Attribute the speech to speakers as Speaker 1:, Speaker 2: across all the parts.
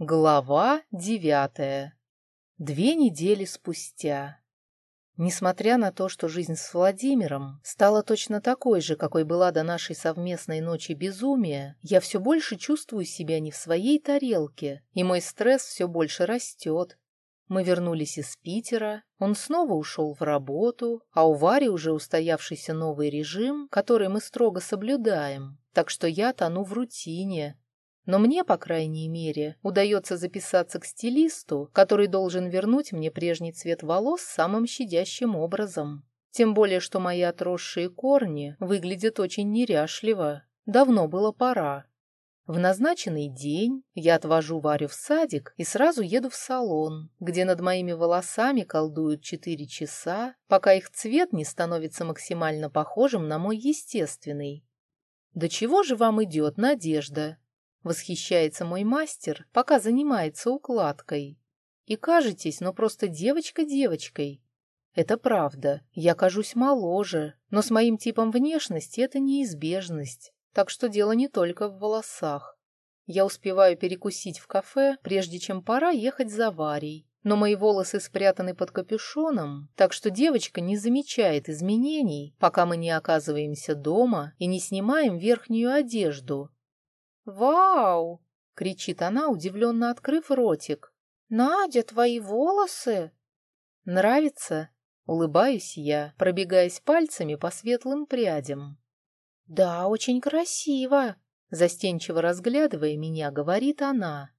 Speaker 1: Глава девятая. Две недели спустя. Несмотря на то, что жизнь с Владимиром стала точно такой же, какой была до нашей совместной ночи безумия, я все больше чувствую себя не в своей тарелке, и мой стресс все больше растет. Мы вернулись из Питера, он снова ушел в работу, а у Вари уже устоявшийся новый режим, который мы строго соблюдаем, так что я тону в рутине, но мне, по крайней мере, удается записаться к стилисту, который должен вернуть мне прежний цвет волос самым щадящим образом. Тем более, что мои отросшие корни выглядят очень неряшливо. Давно было пора. В назначенный день я отвожу Варю в садик и сразу еду в салон, где над моими волосами колдуют четыре часа, пока их цвет не становится максимально похожим на мой естественный. «Да чего же вам идет, Надежда?» Восхищается мой мастер, пока занимается укладкой. И кажетесь, но просто девочка девочкой. Это правда, я кажусь моложе, но с моим типом внешности это неизбежность, так что дело не только в волосах. Я успеваю перекусить в кафе, прежде чем пора ехать за Варей, но мои волосы спрятаны под капюшоном, так что девочка не замечает изменений, пока мы не оказываемся дома и не снимаем верхнюю одежду,
Speaker 2: «Вау!»
Speaker 1: — кричит она, удивленно открыв ротик.
Speaker 2: «Надя, твои волосы!»
Speaker 1: «Нравится?» — улыбаюсь я, пробегаясь пальцами по светлым прядям.
Speaker 2: «Да, очень красиво!»
Speaker 1: — застенчиво разглядывая меня, говорит она.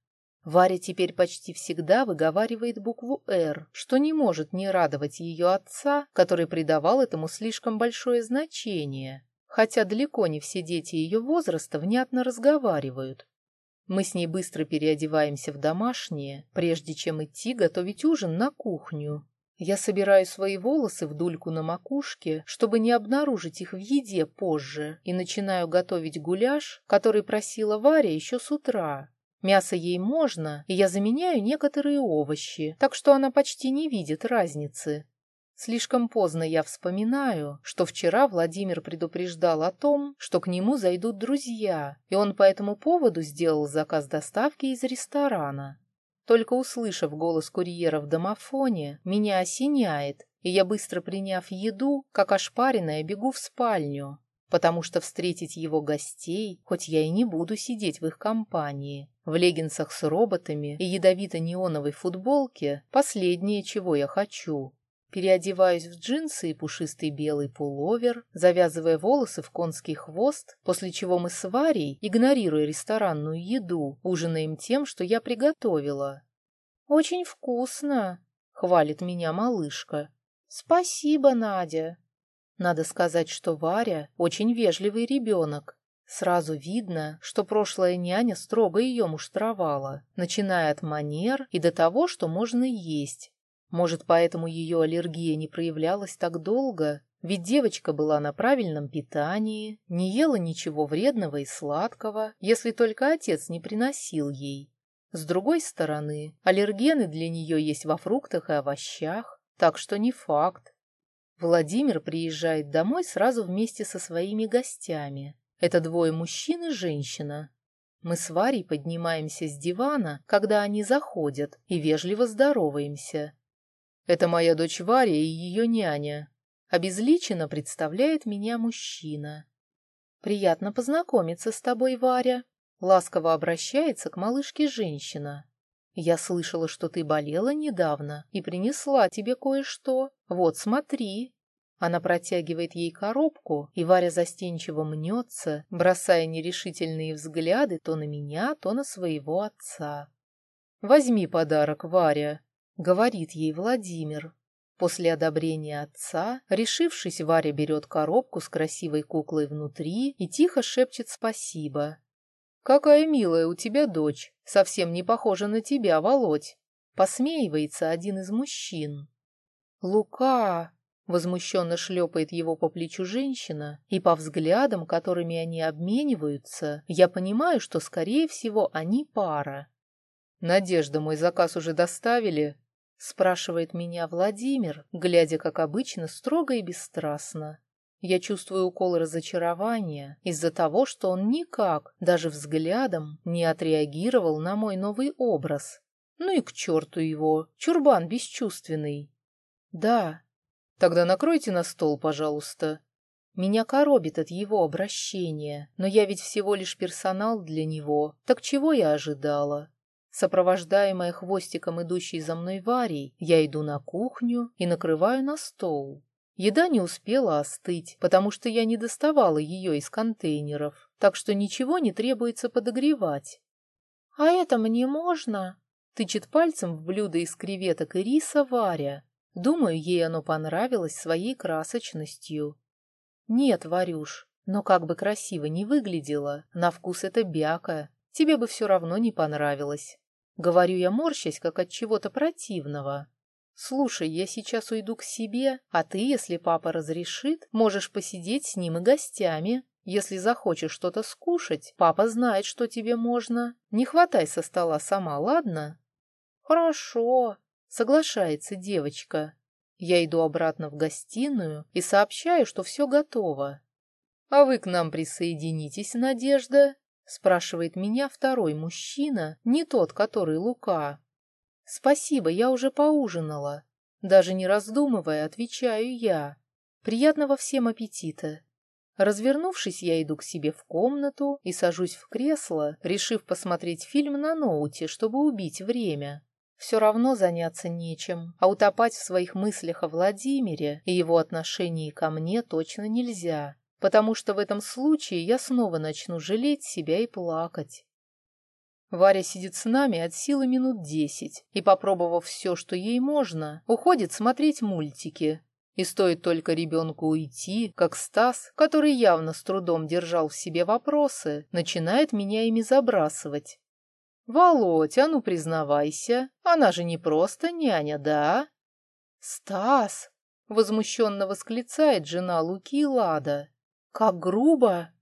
Speaker 1: Варя теперь почти всегда выговаривает букву «Р», что не может не радовать ее отца, который придавал этому слишком большое значение хотя далеко не все дети ее возраста внятно разговаривают. Мы с ней быстро переодеваемся в домашнее, прежде чем идти готовить ужин на кухню. Я собираю свои волосы в дульку на макушке, чтобы не обнаружить их в еде позже, и начинаю готовить гуляш, который просила Варя еще с утра. Мясо ей можно, и я заменяю некоторые овощи, так что она почти не видит разницы. Слишком поздно я вспоминаю, что вчера Владимир предупреждал о том, что к нему зайдут друзья, и он по этому поводу сделал заказ доставки из ресторана. Только услышав голос курьера в домофоне, меня осеняет, и я, быстро приняв еду, как ошпаренная, бегу в спальню, потому что встретить его гостей, хоть я и не буду сидеть в их компании, в леггинсах с роботами и ядовито-неоновой футболке, последнее, чего я хочу. Переодеваюсь в джинсы и пушистый белый пуловер, завязывая волосы в конский хвост, после чего мы с Варей, игнорируя ресторанную еду, ужинаем тем, что я приготовила.
Speaker 2: «Очень вкусно!» — хвалит меня малышка.
Speaker 1: «Спасибо, Надя!» Надо сказать, что Варя очень вежливый ребенок. Сразу видно, что прошлая няня строго ее муштровала, начиная от манер и до того, что можно есть, может, поэтому ее аллергия не проявлялась так долго? Ведь девочка была на правильном питании, не ела ничего вредного и сладкого, если только отец не приносил ей. С другой стороны, аллергены для нее есть во фруктах и овощах, так что не факт. Владимир приезжает домой сразу вместе со своими гостями. Это двое мужчин и женщина. Мы с Варей поднимаемся с дивана, когда они заходят, и вежливо здороваемся. Это моя дочь Варя и ее няня. Обезличенно представляет меня мужчина. Приятно познакомиться с тобой, Варя. Ласково обращается к малышке женщина. Я слышала, что ты болела недавно и принесла тебе кое-что. Вот, смотри. Она протягивает ей коробку, и Варя застенчиво мнется, бросая нерешительные взгляды то на меня, то на своего отца. «Возьми подарок, Варя», говорит ей Владимир. После одобрения отца, решившись, Варя берет коробку с красивой куклой внутри и тихо шепчет спасибо. «Какая милая у тебя дочь, совсем не похожа на тебя, Володь!» Посмеивается один из мужчин. «Лука!» — возмущенно шлепает его по плечу женщина, и по взглядам, которыми они обмениваются, я понимаю, что, скорее всего, они пара. «Надежда, мой заказ уже доставили?» Спрашивает меня Владимир, глядя, как обычно, строго и бесстрастно. Я чувствую укол разочарования из-за того, что он никак, даже взглядом, не отреагировал на мой новый образ. Ну и к черту его, чурбан бесчувственный. Да. Тогда накройте на стол, пожалуйста. Меня коробит от его обращения, но я ведь всего лишь персонал для него, так чего я ожидала? Сопровождаемая хвостиком идущей за мной Варей, я иду на кухню и накрываю на стол. Еда не успела остыть, потому что я не доставала ее из контейнеров, так что ничего не требуется подогревать. «А это мне можно?» — тычет пальцем в блюдо из креветок и риса Варя. Думаю, ей оно понравилось своей красочностью. «Нет, Варюш, но как бы красиво не выглядело, на вкус это бяка, тебе бы все равно не понравилось». Говорю я, морщась, как от чего-то противного. «Слушай, я сейчас уйду к себе, а ты, если папа разрешит, можешь посидеть с ним и гостями. Если захочешь что-то скушать, папа знает, что тебе можно. Не хватай со стола сама, ладно?» «Хорошо», — соглашается девочка. Я иду обратно в гостиную и сообщаю, что все готово. «А вы к нам присоединитесь, Надежда?» — спрашивает меня второй мужчина, не тот, который Лука. «Спасибо, я уже поужинала». Даже не раздумывая, отвечаю я. «Приятного всем аппетита». Развернувшись, я иду к себе в комнату и сажусь в кресло, решив посмотреть фильм на ноуте, чтобы убить время. Все равно заняться нечем, а утопать в своих мыслях о Владимире и его отношении ко мне точно нельзя, потому что в этом случае я снова начну жалеть себя и плакать. Варя сидит с нами от силы минут десять и, попробовав все, что ей можно, уходит смотреть мультики. И стоит только ребенку уйти, как Стас, который явно с трудом держал в себе вопросы, начинает меня ими забрасывать. «Володь, а ну признавайся, она же не просто няня, да?» «Стас!» — возмущенно восклицает жена Луки Лада. «Как грубо!»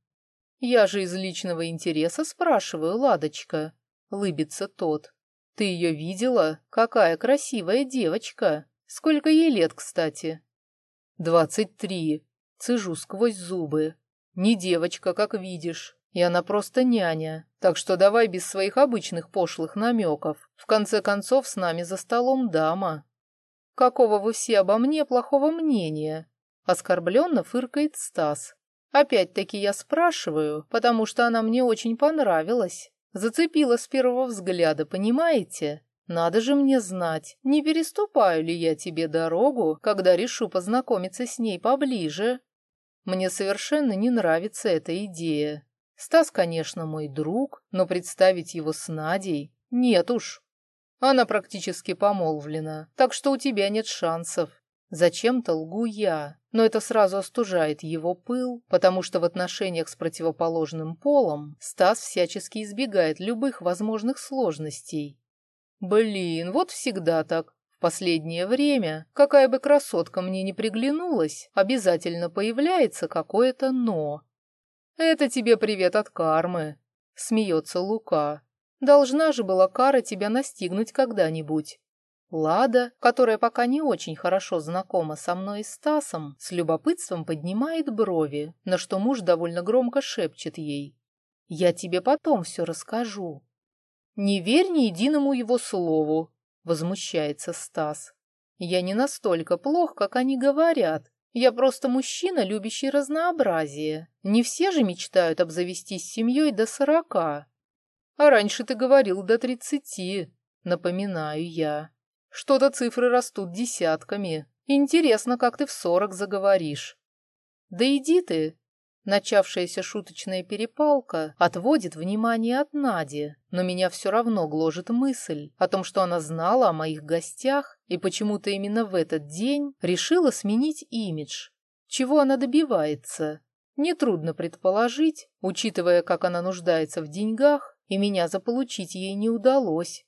Speaker 1: «Я же из личного интереса спрашиваю, Ладочка. Лыбится тот. Ты ее видела? Какая красивая девочка. Сколько ей лет, кстати? Двадцать три. Цежу сквозь зубы. Не девочка, как видишь. И она просто няня. Так что давай без своих обычных пошлых намеков. В конце концов, с нами за столом дама. Какого вы все обо мне плохого мнения? Оскорбленно фыркает Стас. Опять-таки я спрашиваю, потому что она мне очень понравилась. Зацепила с первого взгляда, понимаете? Надо же мне знать, не переступаю ли я тебе дорогу, когда решу познакомиться с ней поближе. Мне совершенно не нравится эта идея. Стас, конечно, мой друг, но представить его с Надей нет уж. Она практически помолвлена, так что у тебя нет шансов. Зачем-то лгу я, но это сразу остужает его пыл, потому что в отношениях с противоположным полом Стас всячески избегает любых возможных сложностей. Блин, вот всегда так. В последнее время, какая бы красотка мне ни приглянулась, обязательно появляется какое-то «но». «Это тебе привет от кармы», — смеется Лука. «Должна же была кара тебя настигнуть когда-нибудь». Лада, которая пока не очень хорошо знакома со мной и Стасом, с любопытством поднимает брови, на что муж довольно громко шепчет ей. «Я тебе потом все расскажу». «Не верь ни единому его слову», — возмущается Стас. «Я не настолько плох, как они говорят. Я просто мужчина, любящий разнообразие. Не все же мечтают обзавестись семьей до сорока. А раньше ты говорил до тридцати, напоминаю я. Что-то цифры растут десятками. Интересно, как ты в сорок заговоришь. Да иди ты. Начавшаяся шуточная перепалка отводит внимание от Нади, но меня все равно гложет мысль о том, что она знала о моих гостях и почему-то именно в этот день решила сменить имидж. Чего она добивается? Нетрудно предположить, учитывая, как она нуждается в деньгах, и меня заполучить ей не удалось.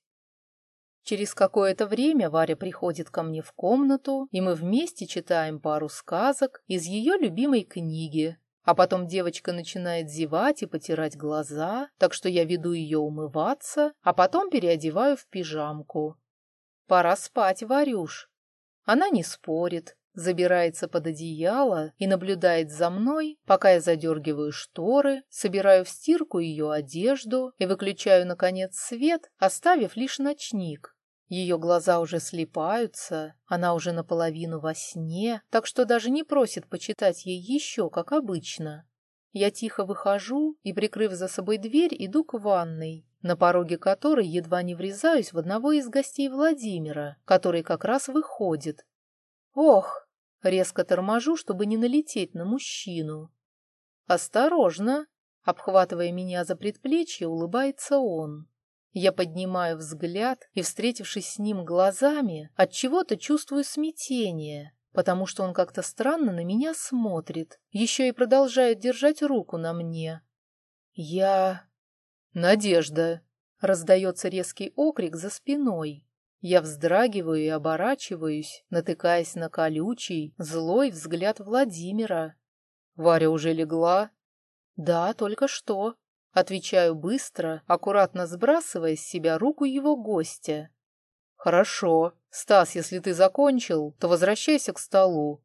Speaker 1: Через какое-то время Варя приходит ко мне в комнату, и мы вместе читаем пару сказок из ее любимой книги. А потом девочка начинает зевать и потирать глаза, так что я веду ее умываться, а потом переодеваю в пижамку. Пора спать, Варюш. Она не спорит, забирается под одеяло и наблюдает за мной, пока я задергиваю шторы, собираю в стирку ее одежду и выключаю, наконец, свет, оставив лишь ночник. Ее глаза уже слипаются, она уже наполовину во сне, так что даже не просит почитать ей еще, как обычно. Я тихо выхожу и, прикрыв за собой дверь, иду к ванной, на пороге которой едва не врезаюсь в одного из гостей Владимира, который как раз выходит. Ох, резко торможу, чтобы не налететь на мужчину. Осторожно, обхватывая меня за предплечье, улыбается он. Я поднимаю взгляд и, встретившись с ним глазами, от чего-то чувствую смятение, потому что он как-то странно на меня смотрит, еще и продолжает держать руку на мне. Я... Надежда! Раздается резкий окрик за спиной. Я вздрагиваю и оборачиваюсь, натыкаясь на колючий, злой взгляд Владимира. Варя уже легла? Да, только что. Отвечаю быстро, аккуратно сбрасывая с себя руку его гостя. «Хорошо. Стас, если ты закончил, то возвращайся к столу».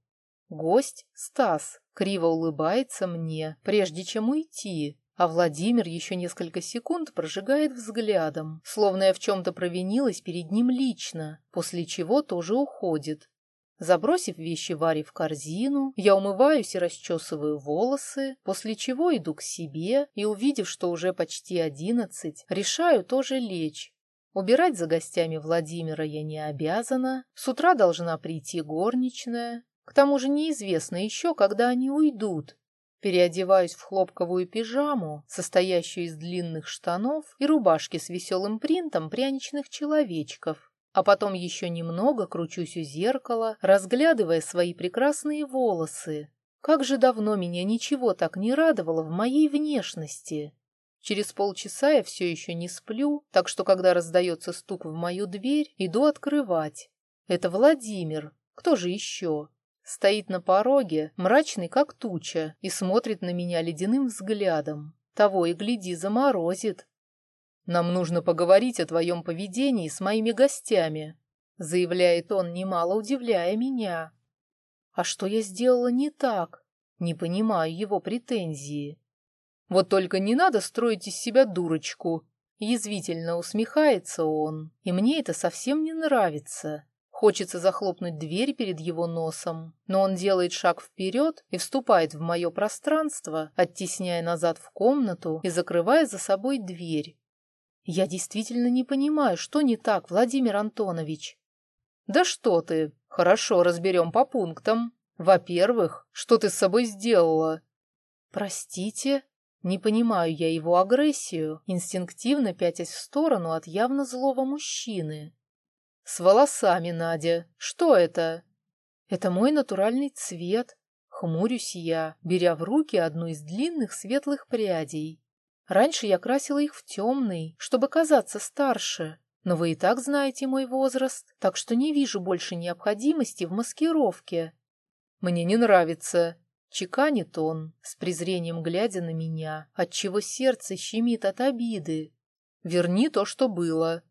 Speaker 1: Гость, Стас, криво улыбается мне, прежде чем уйти, а Владимир еще несколько секунд прожигает взглядом, словно я в чем-то провинилась перед ним лично, после чего тоже уходит. Забросив вещи Варе в корзину, я умываюсь и расчесываю волосы, после чего иду к себе и, увидев, что уже почти одиннадцать, решаю тоже лечь. Убирать за гостями Владимира я не обязана, с утра должна прийти горничная. К тому же неизвестно еще, когда они уйдут. Переодеваюсь в хлопковую пижаму, состоящую из длинных штанов и рубашки с веселым принтом пряничных человечков, а потом еще немного кручусь у зеркала, разглядывая свои прекрасные волосы. Как же давно меня ничего так не радовало в моей внешности. Через полчаса я все еще не сплю, так что, когда раздается стук в мою дверь, иду открывать. Это Владимир. Кто же еще? Стоит на пороге, мрачный как туча, и смотрит на меня ледяным взглядом. Того и гляди, заморозит. «Нам нужно поговорить о твоем поведении с моими гостями», заявляет он, немало удивляя меня. А что я сделала не так? Не понимаю его претензии. Вот только не надо строить из себя дурочку. Язвительно усмехается он, и мне это совсем не нравится. Хочется захлопнуть дверь перед его носом, но он делает шаг вперед и вступает в мое пространство, оттесняя назад в комнату и закрывая за собой дверь. Я действительно не понимаю, что не так, Владимир Антонович. Да что ты, хорошо, разберем по пунктам. Во-первых, что ты с собой сделала? Простите, не понимаю я его агрессию, инстинктивно пятясь в сторону от явно злого мужчины. С волосами, Надя. Что это? Это мой натуральный цвет. Хмурюсь я, беря в руки одну из длинных светлых прядей. Раньше я красила их в темный, чтобы казаться старше, но вы и так знаете мой возраст, так что не вижу больше необходимости в маскировке. Мне не нравится, чеканит он, с презрением глядя на меня, отчего сердце щемит от обиды. Верни то, что было.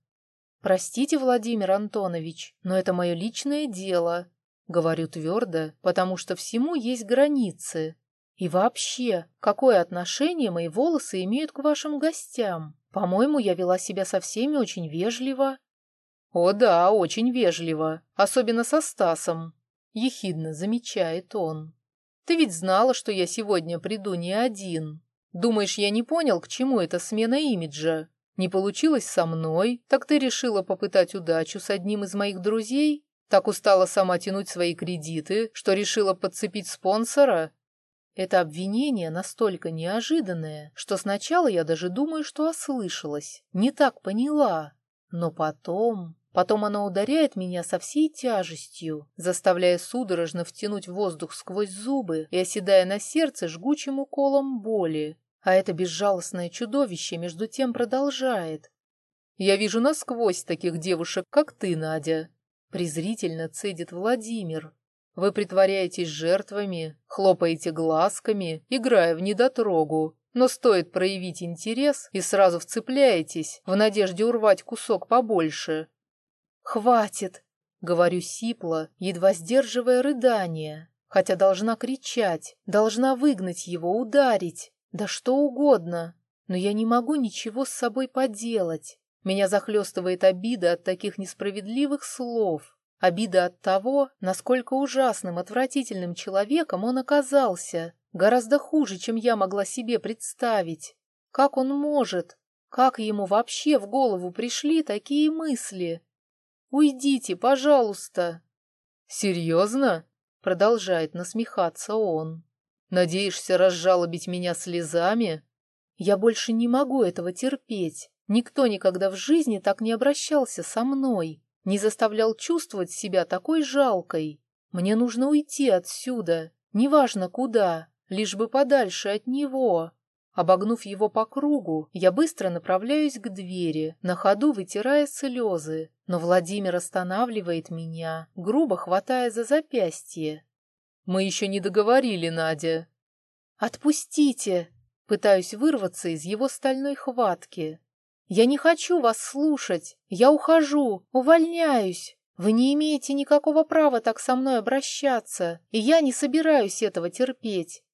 Speaker 1: Простите, Владимир Антонович, но это мое личное дело, говорю твердо, потому что всему есть границы. И вообще, какое отношение мои волосы имеют к вашим гостям? По-моему, я вела себя со всеми очень вежливо. О да, очень вежливо, особенно со Стасом, ехидно замечает он. Ты ведь знала, что я сегодня приду не один. Думаешь, я не понял, к чему эта смена имиджа? Не получилось со мной, так ты решила попытать удачу с одним из моих друзей? Так устала сама тянуть свои кредиты, что решила подцепить спонсора? Это обвинение настолько неожиданное, что сначала я даже думаю, что ослышалась, не так поняла. Но потом... Потом оно ударяет меня со всей тяжестью, заставляя судорожно втянуть воздух сквозь зубы и оседая на сердце жгучим уколом боли. А это безжалостное чудовище между тем продолжает. «Я вижу насквозь таких девушек, как ты, Надя», — презрительно цедит Владимир, вы притворяетесь жертвами, хлопаете глазками, играя в недотрогу, но стоит проявить интерес и сразу вцепляетесь в надежде урвать кусок побольше. «Хватит!» — Говорю сипло, едва сдерживая рыдание, хотя должна кричать, должна выгнать его, ударить, да что угодно. Но я не могу ничего с собой поделать. Меня захлестывает обида от таких несправедливых слов. Обида от того, насколько ужасным, отвратительным человеком он оказался. Гораздо хуже, чем я могла себе представить. Как он может? Как ему вообще в голову пришли такие мысли? Уйдите, пожалуйста. Серьезно? Продолжает насмехаться он. Надеешься разжалобить меня слезами? Я больше не могу этого терпеть. Никто никогда в жизни так не обращался со мной, не заставлял чувствовать себя такой жалкой. Мне нужно уйти отсюда, неважно куда, лишь бы подальше от него. Обогнув его по кругу, я быстро направляюсь к двери, на ходу вытирая слезы, но Владимир останавливает меня, грубо хватая за запястье. «Мы еще не договорили, Надя». «Отпустите!» Пытаюсь вырваться из его стальной хватки. «Я не хочу вас слушать! Я ухожу! Увольняюсь! Вы не имеете никакого права так со мной обращаться, и я не собираюсь этого терпеть.